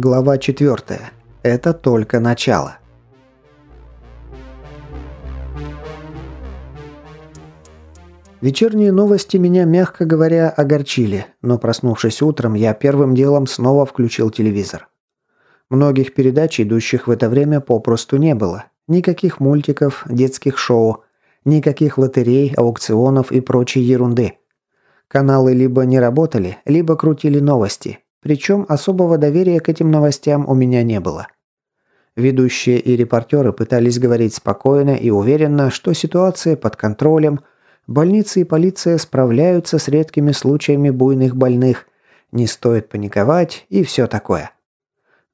Глава 4. Это только начало. Вечерние новости меня, мягко говоря, огорчили, но проснувшись утром, я первым делом снова включил телевизор. Многих передач, идущих в это время, попросту не было. Никаких мультиков, детских шоу, никаких лотерей, аукционов и прочей ерунды. Каналы либо не работали, либо крутили новости, причем особого доверия к этим новостям у меня не было. Ведущие и репортеры пытались говорить спокойно и уверенно, что ситуация под контролем, больницы и полиция справляются с редкими случаями буйных больных, не стоит паниковать и все такое.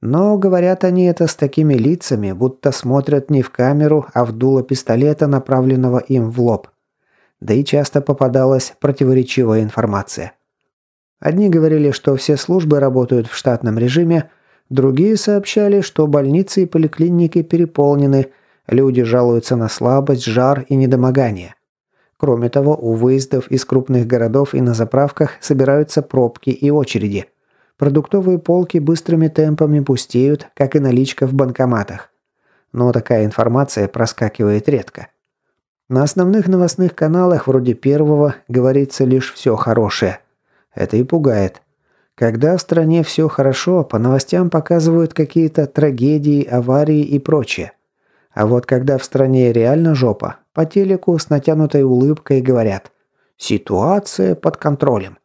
Но говорят они это с такими лицами, будто смотрят не в камеру, а в дуло пистолета, направленного им в лоб. Да и часто попадалась противоречивая информация. Одни говорили, что все службы работают в штатном режиме, другие сообщали, что больницы и поликлиники переполнены, люди жалуются на слабость, жар и недомогание. Кроме того, у выездов из крупных городов и на заправках собираются пробки и очереди. Продуктовые полки быстрыми темпами пустеют, как и наличка в банкоматах. Но такая информация проскакивает редко. На основных новостных каналах вроде первого говорится лишь все хорошее. Это и пугает. Когда в стране все хорошо, по новостям показывают какие-то трагедии, аварии и прочее. А вот когда в стране реально жопа, по телеку с натянутой улыбкой говорят «Ситуация под контролем».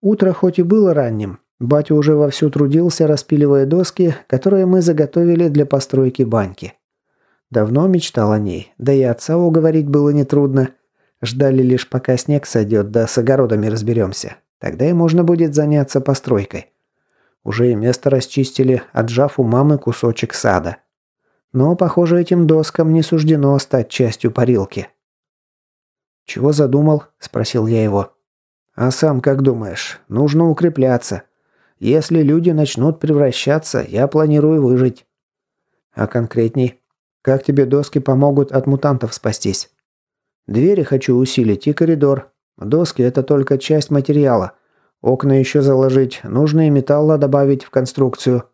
Утро хоть и было ранним, батя уже вовсю трудился, распиливая доски, которые мы заготовили для постройки баньки. Давно мечтал о ней, да и отца уговорить было нетрудно – Ждали лишь пока снег сойдет, да с огородами разберемся. Тогда и можно будет заняться постройкой. Уже и место расчистили, отжав у мамы кусочек сада. Но, похоже, этим доскам не суждено стать частью парилки. «Чего задумал?» – спросил я его. «А сам как думаешь? Нужно укрепляться. Если люди начнут превращаться, я планирую выжить». «А конкретней? Как тебе доски помогут от мутантов спастись?» Двери хочу усилить и коридор. Доски – это только часть материала. Окна еще заложить, нужные металла добавить в конструкцию.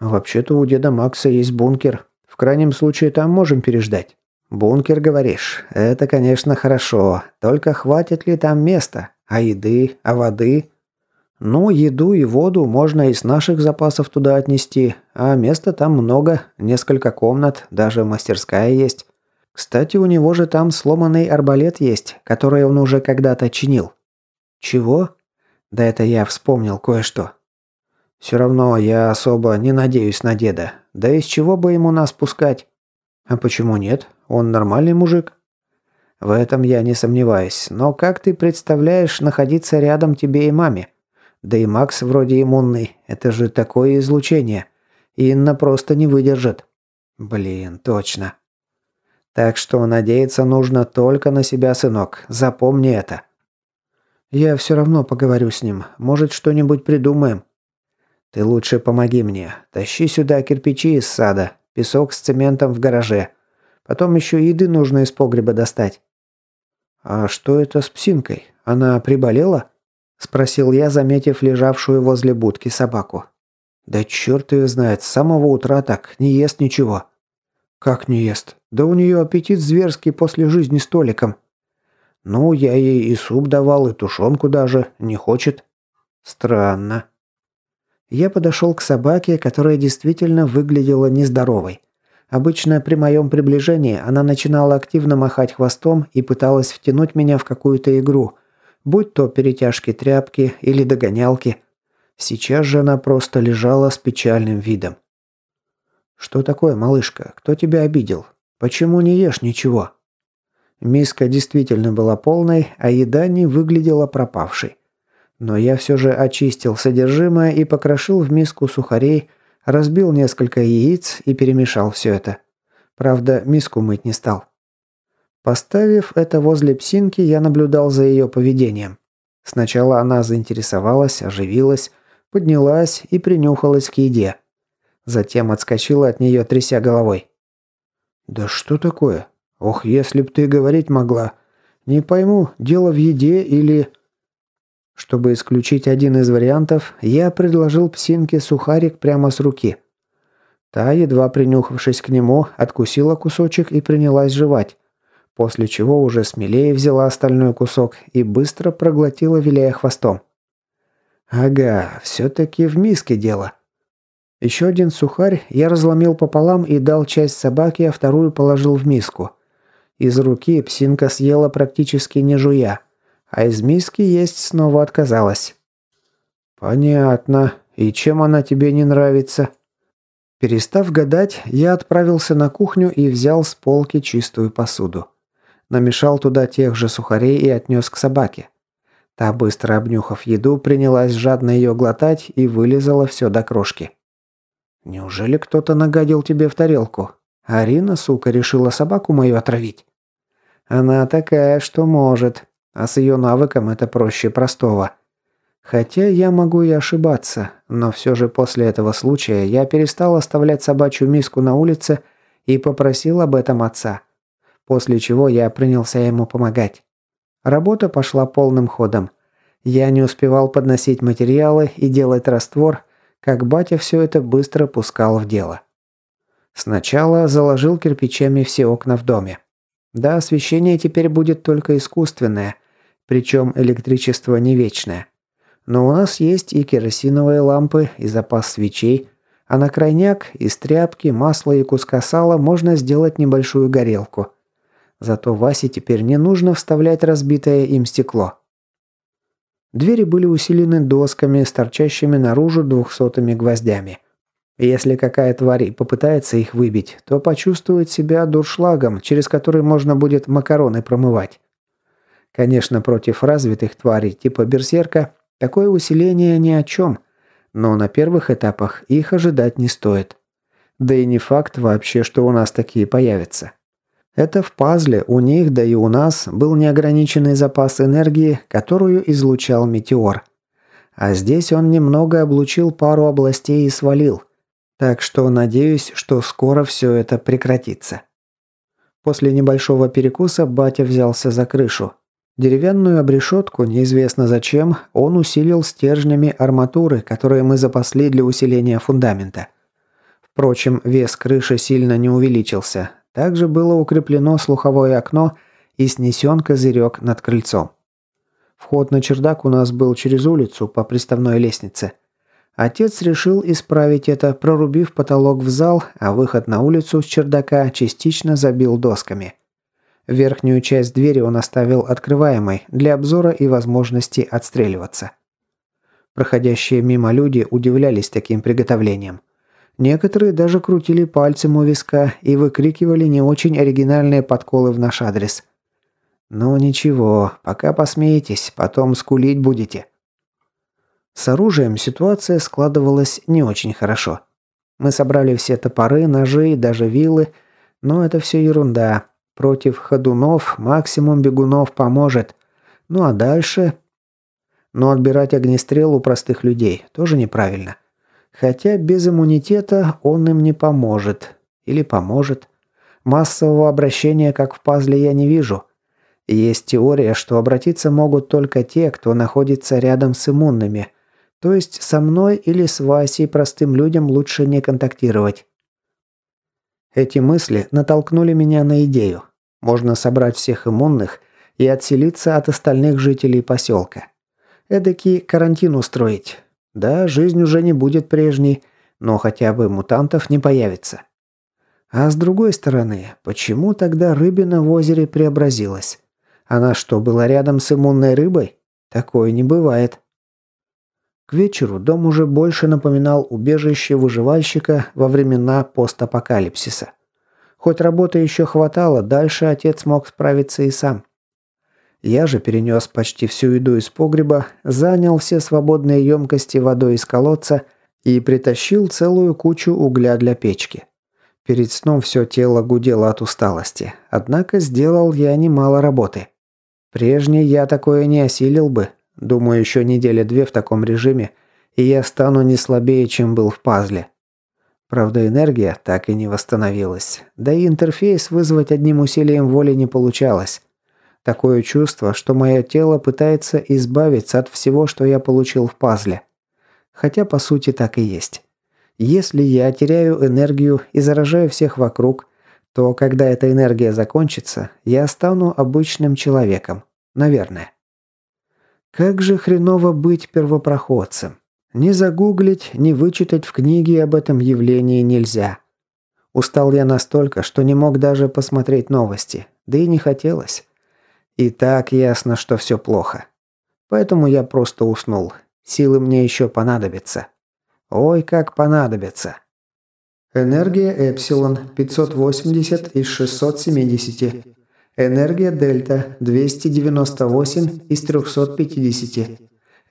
Вообще-то у деда Макса есть бункер. В крайнем случае там можем переждать. Бункер, говоришь? Это, конечно, хорошо. Только хватит ли там места? А еды? А воды? Ну, еду и воду можно из наших запасов туда отнести, а места там много, несколько комнат, даже мастерская есть. Кстати, у него же там сломанный арбалет есть, который он уже когда-то чинил. Чего? Да это я вспомнил кое-что. Все равно я особо не надеюсь на деда. Да из чего бы ему нас пускать? А почему нет? Он нормальный мужик. В этом я не сомневаюсь. Но как ты представляешь находиться рядом тебе и маме? Да и Макс вроде иммунный. Это же такое излучение. Инна просто не выдержит. Блин, точно. Так что надеяться нужно только на себя, сынок. Запомни это. Я все равно поговорю с ним. Может, что-нибудь придумаем. Ты лучше помоги мне. Тащи сюда кирпичи из сада, песок с цементом в гараже. Потом еще еды нужно из погреба достать. А что это с псинкой? Она приболела? спросил я, заметив лежавшую возле будки собаку. Да черт ее знает, с самого утра так не ест ничего. Как не ест? Да у нее аппетит зверский после жизни с Толиком. Ну, я ей и суп давал, и тушенку даже. Не хочет. Странно. Я подошел к собаке, которая действительно выглядела нездоровой. Обычно при моем приближении она начинала активно махать хвостом и пыталась втянуть меня в какую-то игру, будь то перетяжки тряпки или догонялки. Сейчас же она просто лежала с печальным видом. «Что такое, малышка? Кто тебя обидел? Почему не ешь ничего?» Миска действительно была полной, а еда не выглядела пропавшей. Но я все же очистил содержимое и покрошил в миску сухарей, разбил несколько яиц и перемешал все это. Правда, миску мыть не стал. Поставив это возле псинки, я наблюдал за ее поведением. Сначала она заинтересовалась, оживилась, поднялась и принюхалась к еде. Затем отскочила от нее, тряся головой. «Да что такое? Ох, если б ты говорить могла. Не пойму, дело в еде или...» Чтобы исключить один из вариантов, я предложил псинке сухарик прямо с руки. Та, едва принюхавшись к нему, откусила кусочек и принялась жевать, после чего уже смелее взяла остальной кусок и быстро проглотила, виляя хвостом. «Ага, все-таки в миске дело». Еще один сухарь я разломил пополам и дал часть собаке, а вторую положил в миску. Из руки псинка съела практически не жуя, а из миски есть снова отказалась. «Понятно. И чем она тебе не нравится?» Перестав гадать, я отправился на кухню и взял с полки чистую посуду. Намешал туда тех же сухарей и отнес к собаке. Та, быстро обнюхав еду, принялась жадно ее глотать и вылизала все до крошки. «Неужели кто-то нагадил тебе в тарелку? Арина, сука, решила собаку мою отравить?» «Она такая, что может, а с ее навыком это проще простого». Хотя я могу и ошибаться, но все же после этого случая я перестал оставлять собачью миску на улице и попросил об этом отца. После чего я принялся ему помогать. Работа пошла полным ходом. Я не успевал подносить материалы и делать раствор, как батя все это быстро пускал в дело. Сначала заложил кирпичами все окна в доме. Да, освещение теперь будет только искусственное, причем электричество не вечное. Но у нас есть и керосиновые лампы, и запас свечей, а на крайняк из тряпки, масла и куска сала можно сделать небольшую горелку. Зато Васе теперь не нужно вставлять разбитое им стекло. Двери были усилены досками с торчащими наружу двухсотыми гвоздями. Если какая тварь попытается их выбить, то почувствует себя дуршлагом, через который можно будет макароны промывать. Конечно, против развитых тварей типа берсерка Такое усиление ни о чем, но на первых этапах их ожидать не стоит. Да и не факт вообще, что у нас такие появятся. Это в пазле у них, да и у нас, был неограниченный запас энергии, которую излучал метеор. А здесь он немного облучил пару областей и свалил. Так что надеюсь, что скоро все это прекратится. После небольшого перекуса батя взялся за крышу. Деревянную обрешетку, неизвестно зачем, он усилил стержнями арматуры, которые мы запасли для усиления фундамента. Впрочем, вес крыши сильно не увеличился. Также было укреплено слуховое окно и снесен козырек над крыльцом. Вход на чердак у нас был через улицу по приставной лестнице. Отец решил исправить это, прорубив потолок в зал, а выход на улицу с чердака частично забил досками – Верхнюю часть двери он оставил открываемой для обзора и возможности отстреливаться. Проходящие мимо люди удивлялись таким приготовлением. Некоторые даже крутили пальцем у виска и выкрикивали не очень оригинальные подколы в наш адрес. «Ну ничего, пока посмеетесь, потом скулить будете». С оружием ситуация складывалась не очень хорошо. Мы собрали все топоры, ножи и даже вилы, но это все ерунда. Против ходунов максимум бегунов поможет. Ну а дальше... Но отбирать огнестрел у простых людей тоже неправильно. Хотя без иммунитета он им не поможет. Или поможет. Массового обращения, как в пазле, я не вижу. Есть теория, что обратиться могут только те, кто находится рядом с иммунными. То есть со мной или с Васей простым людям лучше не контактировать. Эти мысли натолкнули меня на идею. Можно собрать всех иммунных и отселиться от остальных жителей поселка. Эдакий карантин устроить. Да, жизнь уже не будет прежней, но хотя бы мутантов не появится. А с другой стороны, почему тогда рыбина в озере преобразилась? Она что, была рядом с иммунной рыбой? Такое не бывает. К вечеру дом уже больше напоминал убежище выживальщика во времена постапокалипсиса. Хоть работы еще хватало, дальше отец мог справиться и сам. Я же перенес почти всю еду из погреба, занял все свободные емкости водой из колодца и притащил целую кучу угля для печки. Перед сном все тело гудело от усталости, однако сделал я немало работы. Прежний я такое не осилил бы, Думаю, еще недели две в таком режиме, и я стану не слабее, чем был в пазле. Правда, энергия так и не восстановилась. Да и интерфейс вызвать одним усилием воли не получалось. Такое чувство, что мое тело пытается избавиться от всего, что я получил в пазле. Хотя по сути так и есть. Если я теряю энергию и заражаю всех вокруг, то когда эта энергия закончится, я стану обычным человеком. Наверное. Как же хреново быть первопроходцем. Ни загуглить, ни вычитать в книге об этом явлении нельзя. Устал я настолько, что не мог даже посмотреть новости. Да и не хотелось. И так ясно, что все плохо. Поэтому я просто уснул. Силы мне еще понадобятся. Ой, как понадобятся. Энергия Эпсилон 580 из 670. Энергия Дельта 298 из 350.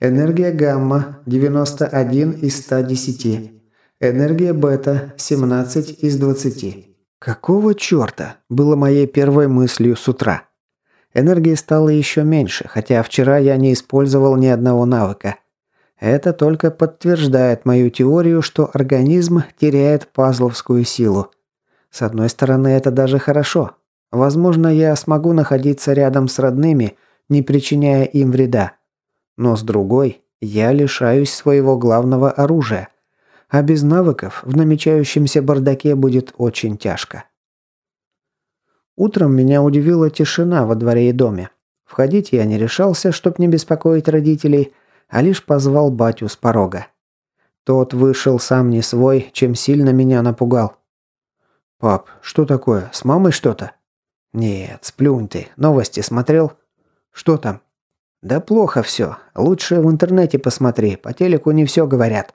Энергия Гамма 91 из 110. Энергия Бета 17 из 20. Какого черта было моей первой мыслью с утра? Энергии стало еще меньше, хотя вчера я не использовал ни одного навыка. Это только подтверждает мою теорию, что организм теряет пазловскую силу. С одной стороны, это даже хорошо. Возможно, я смогу находиться рядом с родными, не причиняя им вреда. Но с другой, я лишаюсь своего главного оружия. А без навыков в намечающемся бардаке будет очень тяжко. Утром меня удивила тишина во дворе и доме. Входить я не решался, чтоб не беспокоить родителей – а лишь позвал батю с порога. Тот вышел сам не свой, чем сильно меня напугал. «Пап, что такое? С мамой что-то?» «Нет, сплюнь ты. Новости смотрел?» «Что там?» «Да плохо все. Лучше в интернете посмотри. По телеку не все говорят».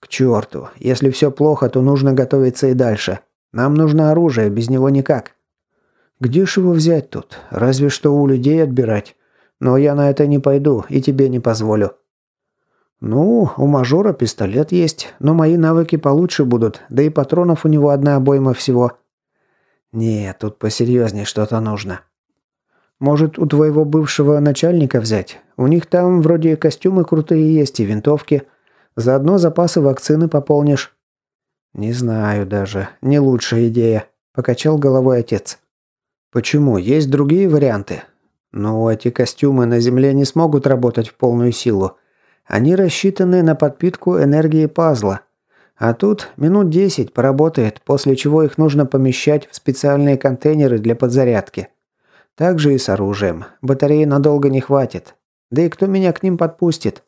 «К черту. Если все плохо, то нужно готовиться и дальше. Нам нужно оружие, без него никак». «Где ж его взять тут? Разве что у людей отбирать. Но я на это не пойду и тебе не позволю». «Ну, у мажора пистолет есть, но мои навыки получше будут, да и патронов у него одна обойма всего». «Нет, тут посерьезнее что-то нужно». «Может, у твоего бывшего начальника взять? У них там вроде костюмы крутые есть и винтовки. Заодно запасы вакцины пополнишь». «Не знаю даже. Не лучшая идея», – покачал головой отец. «Почему? Есть другие варианты. Но эти костюмы на Земле не смогут работать в полную силу. Они рассчитаны на подпитку энергии пазла. А тут минут 10 поработает, после чего их нужно помещать в специальные контейнеры для подзарядки. Так же и с оружием. Батареи надолго не хватит. Да и кто меня к ним подпустит?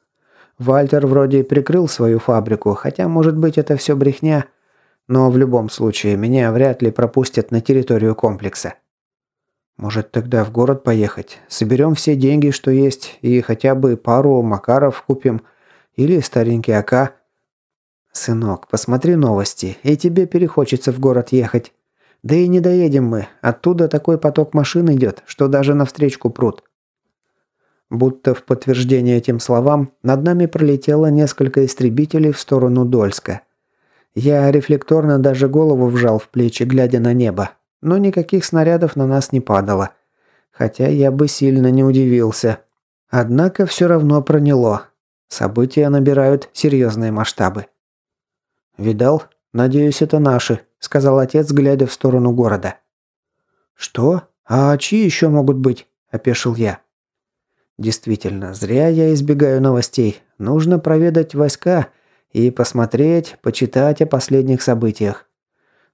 Вальтер вроде прикрыл свою фабрику, хотя, может быть, это все брехня. Но в любом случае, меня вряд ли пропустят на территорию комплекса. Может, тогда в город поехать? Соберем все деньги, что есть, и хотя бы пару Макаров купим. Или старенький АК. Сынок, посмотри новости, и тебе перехочется в город ехать. Да и не доедем мы. Оттуда такой поток машин идет, что даже навстречку прут. Будто в подтверждение этим словам, над нами пролетело несколько истребителей в сторону Дольска. Я рефлекторно даже голову вжал в плечи, глядя на небо но никаких снарядов на нас не падало. Хотя я бы сильно не удивился. Однако все равно проняло. События набирают серьезные масштабы. «Видал? Надеюсь, это наши», – сказал отец, глядя в сторону города. «Что? А чьи еще могут быть?» – опешил я. «Действительно, зря я избегаю новостей. Нужно проведать войска и посмотреть, почитать о последних событиях.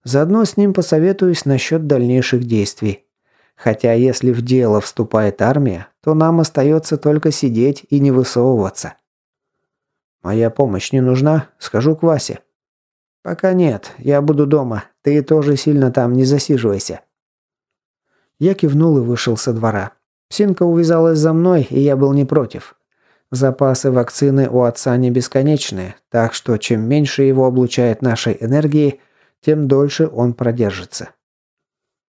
Заодно с ним посоветуюсь насчет дальнейших действий. Хотя если в дело вступает армия, то нам остается только сидеть и не высовываться. Моя помощь не нужна, схожу к Васе. Пока нет, я буду дома. Ты тоже сильно там не засиживайся. Я кивнул и вышел со двора. Псинка увязалась за мной, и я был не против. Запасы вакцины у отца не бесконечные, так что чем меньше его облучает нашей энергией, тем дольше он продержится.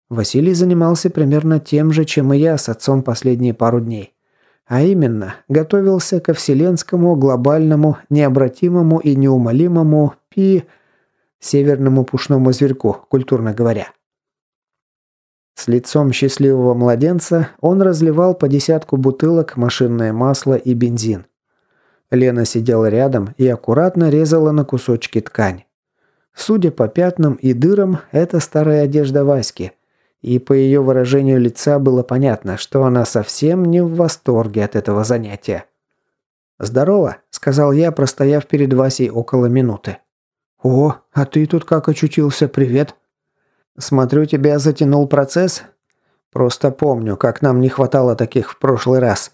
Василий занимался примерно тем же, чем и я с отцом последние пару дней. А именно, готовился ко вселенскому, глобальному, необратимому и неумолимому пи... северному пушному зверьку, культурно говоря. С лицом счастливого младенца он разливал по десятку бутылок машинное масло и бензин. Лена сидела рядом и аккуратно резала на кусочки ткань. Судя по пятнам и дырам, это старая одежда Васьки. И по ее выражению лица было понятно, что она совсем не в восторге от этого занятия. «Здорово», – сказал я, простояв перед Васей около минуты. «О, а ты тут как очутился? Привет!» «Смотрю, тебя затянул процесс?» «Просто помню, как нам не хватало таких в прошлый раз».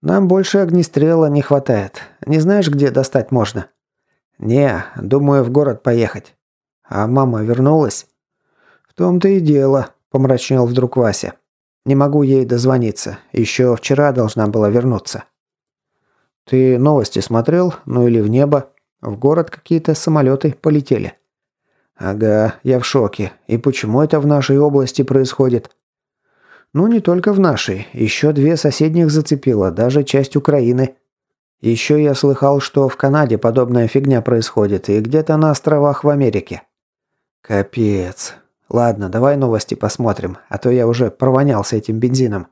«Нам больше огнестрела не хватает. Не знаешь, где достать можно?» «Не, думаю, в город поехать». «А мама вернулась?» «В том-то и дело», – помрачнел вдруг Вася. «Не могу ей дозвониться. Еще вчера должна была вернуться». «Ты новости смотрел? Ну или в небо? В город какие-то самолеты полетели». «Ага, я в шоке. И почему это в нашей области происходит?» «Ну, не только в нашей. Еще две соседних зацепило, даже часть Украины. Еще я слыхал, что в Канаде подобная фигня происходит, и где-то на островах в Америке». «Капец. Ладно, давай новости посмотрим, а то я уже провонялся этим бензином».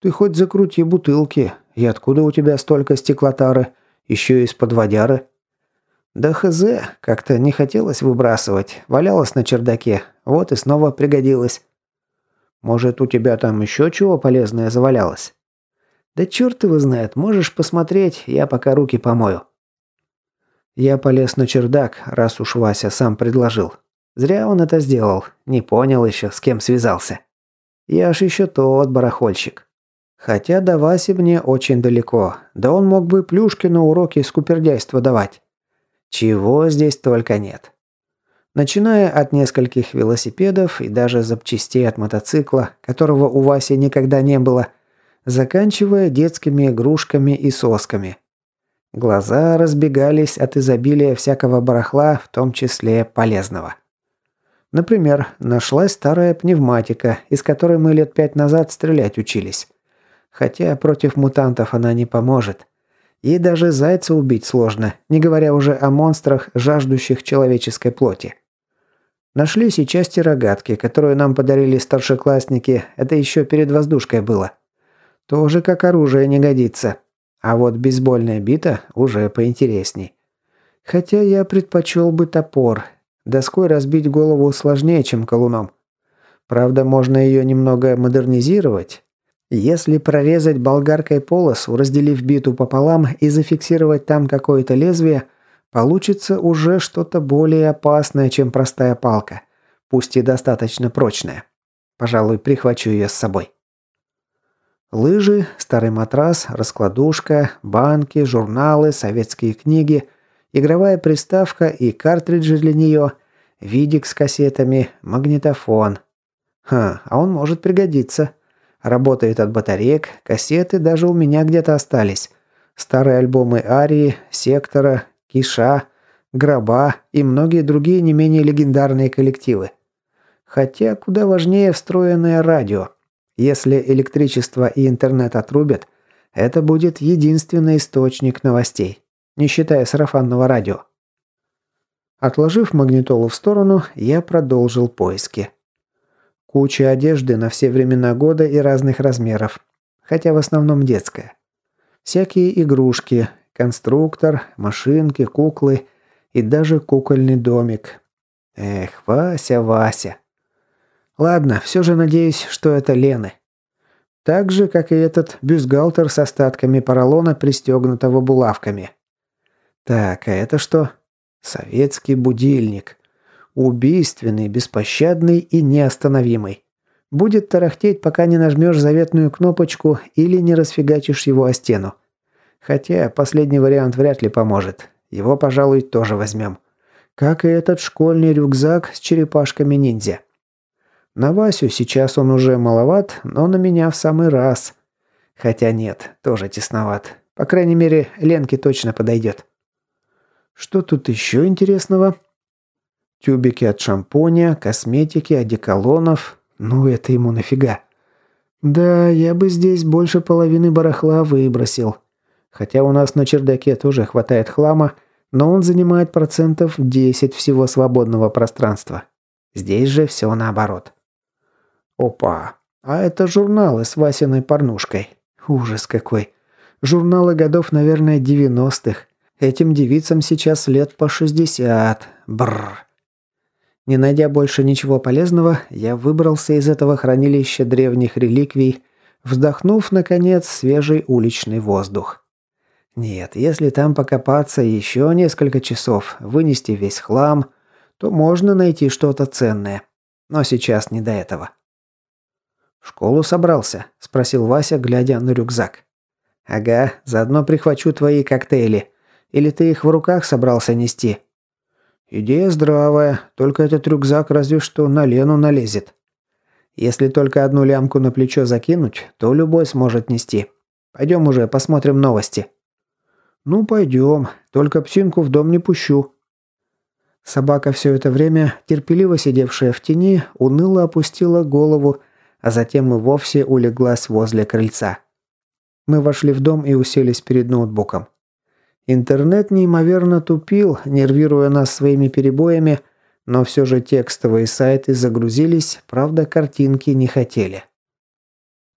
«Ты хоть закрути бутылки. И откуда у тебя столько стеклотары? Еще из-под водяры?» «Да хз, как-то не хотелось выбрасывать. Валялась на чердаке. Вот и снова пригодилась». «Может, у тебя там еще чего полезное завалялось?» «Да черт его знает. Можешь посмотреть, я пока руки помою». Я полез на чердак, раз уж Вася сам предложил. Зря он это сделал. Не понял еще, с кем связался. Я ж еще тот барахольщик. Хотя до Васи мне очень далеко. Да он мог бы плюшки на уроки скупердяйства давать. Чего здесь только нет. Начиная от нескольких велосипедов и даже запчастей от мотоцикла, которого у Васи никогда не было, заканчивая детскими игрушками и сосками. Глаза разбегались от изобилия всякого барахла, в том числе полезного. Например, нашлась старая пневматика, из которой мы лет пять назад стрелять учились. Хотя против мутантов она не поможет. И даже зайца убить сложно, не говоря уже о монстрах, жаждущих человеческой плоти. Нашлись и части рогатки, которую нам подарили старшеклассники, это еще перед воздушкой было. Тоже как оружие не годится. А вот бейсбольная бита уже поинтересней. Хотя я предпочел бы топор. Доской разбить голову сложнее, чем колуном. Правда, можно ее немного модернизировать, если прорезать болгаркой полосу, разделив биту пополам и зафиксировать там какое-то лезвие, получится уже что-то более опасное, чем простая палка, пусть и достаточно прочная. Пожалуй, прихвачу ее с собой. Лыжи, старый матрас, раскладушка, банки, журналы, советские книги, игровая приставка и картриджи для нее, видик с кассетами, магнитофон. Ха, а он может пригодиться. Работает от батареек, кассеты даже у меня где-то остались. Старые альбомы Арии, Сектора, Киша, Гроба и многие другие не менее легендарные коллективы. Хотя куда важнее встроенное радио. Если электричество и интернет отрубят, это будет единственный источник новостей, не считая сарафанного радио. Отложив магнитолу в сторону, я продолжил поиски. Куча одежды на все времена года и разных размеров, хотя в основном детская. Всякие игрушки, конструктор, машинки, куклы и даже кукольный домик. Эх, Вася, Вася. Ладно, все же надеюсь, что это Лены. Так же, как и этот бюстгальтер с остатками поролона, пристегнутого булавками. Так, а это что? Советский будильник. Убийственный, беспощадный и неостановимый. Будет тарахтеть, пока не нажмешь заветную кнопочку или не расфигачишь его о стену. Хотя последний вариант вряд ли поможет. Его, пожалуй, тоже возьмем. Как и этот школьный рюкзак с черепашками ниндзя. На Васю сейчас он уже маловат, но на меня в самый раз. Хотя нет, тоже тесноват. По крайней мере, Ленке точно подойдет. Что тут еще интересного? Тюбики от шампуня, косметики, одеколонов. Ну это ему нафига? Да, я бы здесь больше половины барахла выбросил. Хотя у нас на чердаке тоже хватает хлама, но он занимает процентов 10 всего свободного пространства. Здесь же все наоборот. Опа, а это журналы с Васиной порнушкой. Ужас какой. Журналы годов, наверное, 90-х. Этим девицам сейчас лет по 60. Бррр. Не найдя больше ничего полезного, я выбрался из этого хранилища древних реликвий, вздохнув, наконец, свежий уличный воздух. Нет, если там покопаться еще несколько часов, вынести весь хлам, то можно найти что-то ценное. Но сейчас не до этого. «В школу собрался?» – спросил Вася, глядя на рюкзак. «Ага, заодно прихвачу твои коктейли. Или ты их в руках собрался нести?» «Идея здравая, только этот рюкзак разве что на Лену налезет. Если только одну лямку на плечо закинуть, то любой сможет нести. Пойдем уже, посмотрим новости». «Ну, пойдем, только псинку в дом не пущу». Собака все это время, терпеливо сидевшая в тени, уныло опустила голову, а затем и вовсе улеглась возле крыльца. Мы вошли в дом и уселись перед ноутбуком. Интернет неимоверно тупил, нервируя нас своими перебоями, но все же текстовые сайты загрузились, правда, картинки не хотели.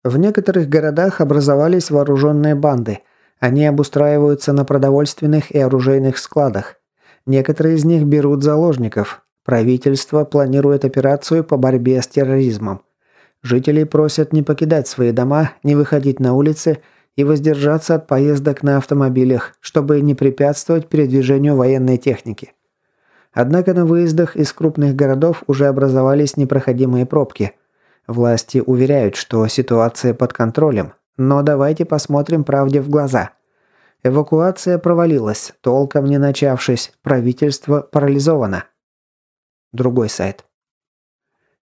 В некоторых городах образовались вооруженные банды. Они обустраиваются на продовольственных и оружейных складах. Некоторые из них берут заложников. Правительство планирует операцию по борьбе с терроризмом. Жителей просят не покидать свои дома, не выходить на улицы – и воздержаться от поездок на автомобилях, чтобы не препятствовать передвижению военной техники. Однако на выездах из крупных городов уже образовались непроходимые пробки. Власти уверяют, что ситуация под контролем, но давайте посмотрим правде в глаза. Эвакуация провалилась, толком не начавшись, правительство парализовано. Другой сайт.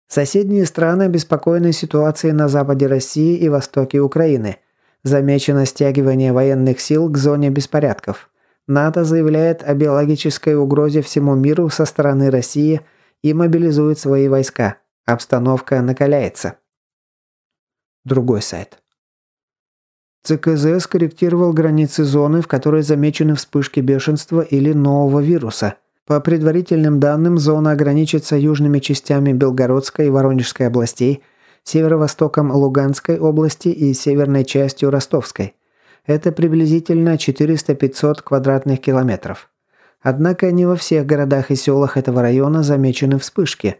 Соседние страны обеспокоены ситуацией на западе России и востоке Украины – Замечено стягивание военных сил к зоне беспорядков. НАТО заявляет о биологической угрозе всему миру со стороны России и мобилизует свои войска. Обстановка накаляется. Другой сайт. ЦКЗ скорректировал границы зоны, в которой замечены вспышки бешенства или нового вируса. По предварительным данным, зона ограничится южными частями Белгородской и Воронежской областей – северо-востоком Луганской области и северной частью Ростовской. Это приблизительно 400-500 квадратных километров. Однако не во всех городах и селах этого района замечены вспышки.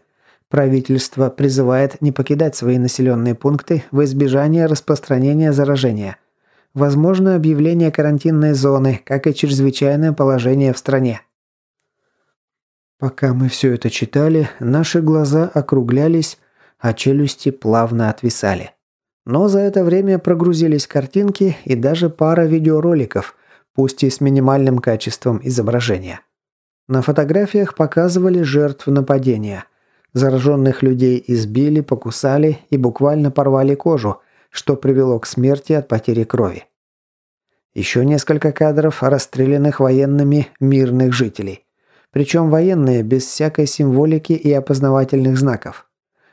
Правительство призывает не покидать свои населенные пункты в избежание распространения заражения. Возможно объявление карантинной зоны, как и чрезвычайное положение в стране. Пока мы все это читали, наши глаза округлялись, а челюсти плавно отвисали. Но за это время прогрузились картинки и даже пара видеороликов, пусть и с минимальным качеством изображения. На фотографиях показывали жертв нападения. Зараженных людей избили, покусали и буквально порвали кожу, что привело к смерти от потери крови. Еще несколько кадров расстрелянных военными мирных жителей. Причем военные без всякой символики и опознавательных знаков.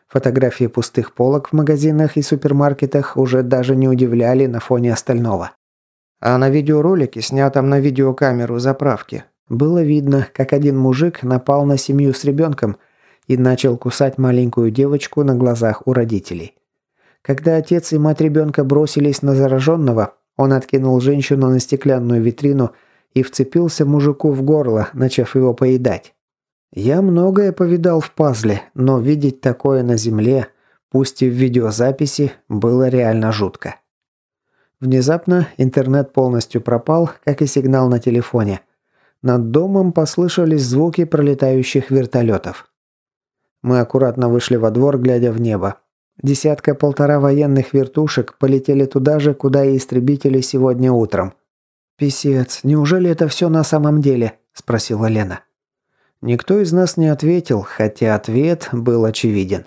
Фотографии пустых полок в магазинах и супермаркетах уже даже не удивляли на фоне остального. А на видеоролике, снятом на видеокамеру заправки, было видно, как один мужик напал на семью с ребенком и начал кусать маленькую девочку на глазах у родителей. Когда отец и мать ребенка бросились на зараженного, он откинул женщину на стеклянную витрину и вцепился мужику в горло, начав его поедать. Я многое повидал в пазле, но видеть такое на земле, пусть и в видеозаписи, было реально жутко. Внезапно интернет полностью пропал, как и сигнал на телефоне. Над домом послышались звуки пролетающих вертолетов. Мы аккуратно вышли во двор, глядя в небо. Десятка-полтора военных вертушек полетели туда же, куда и истребители сегодня утром. «Писец, неужели это все на самом деле?» – спросила Лена. Никто из нас не ответил, хотя ответ был очевиден.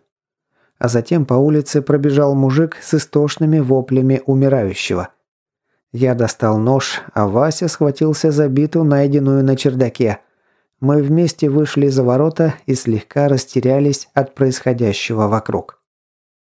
А затем по улице пробежал мужик с истошными воплями умирающего. Я достал нож, а Вася схватился за биту, найденную на чердаке. Мы вместе вышли за ворота и слегка растерялись от происходящего вокруг.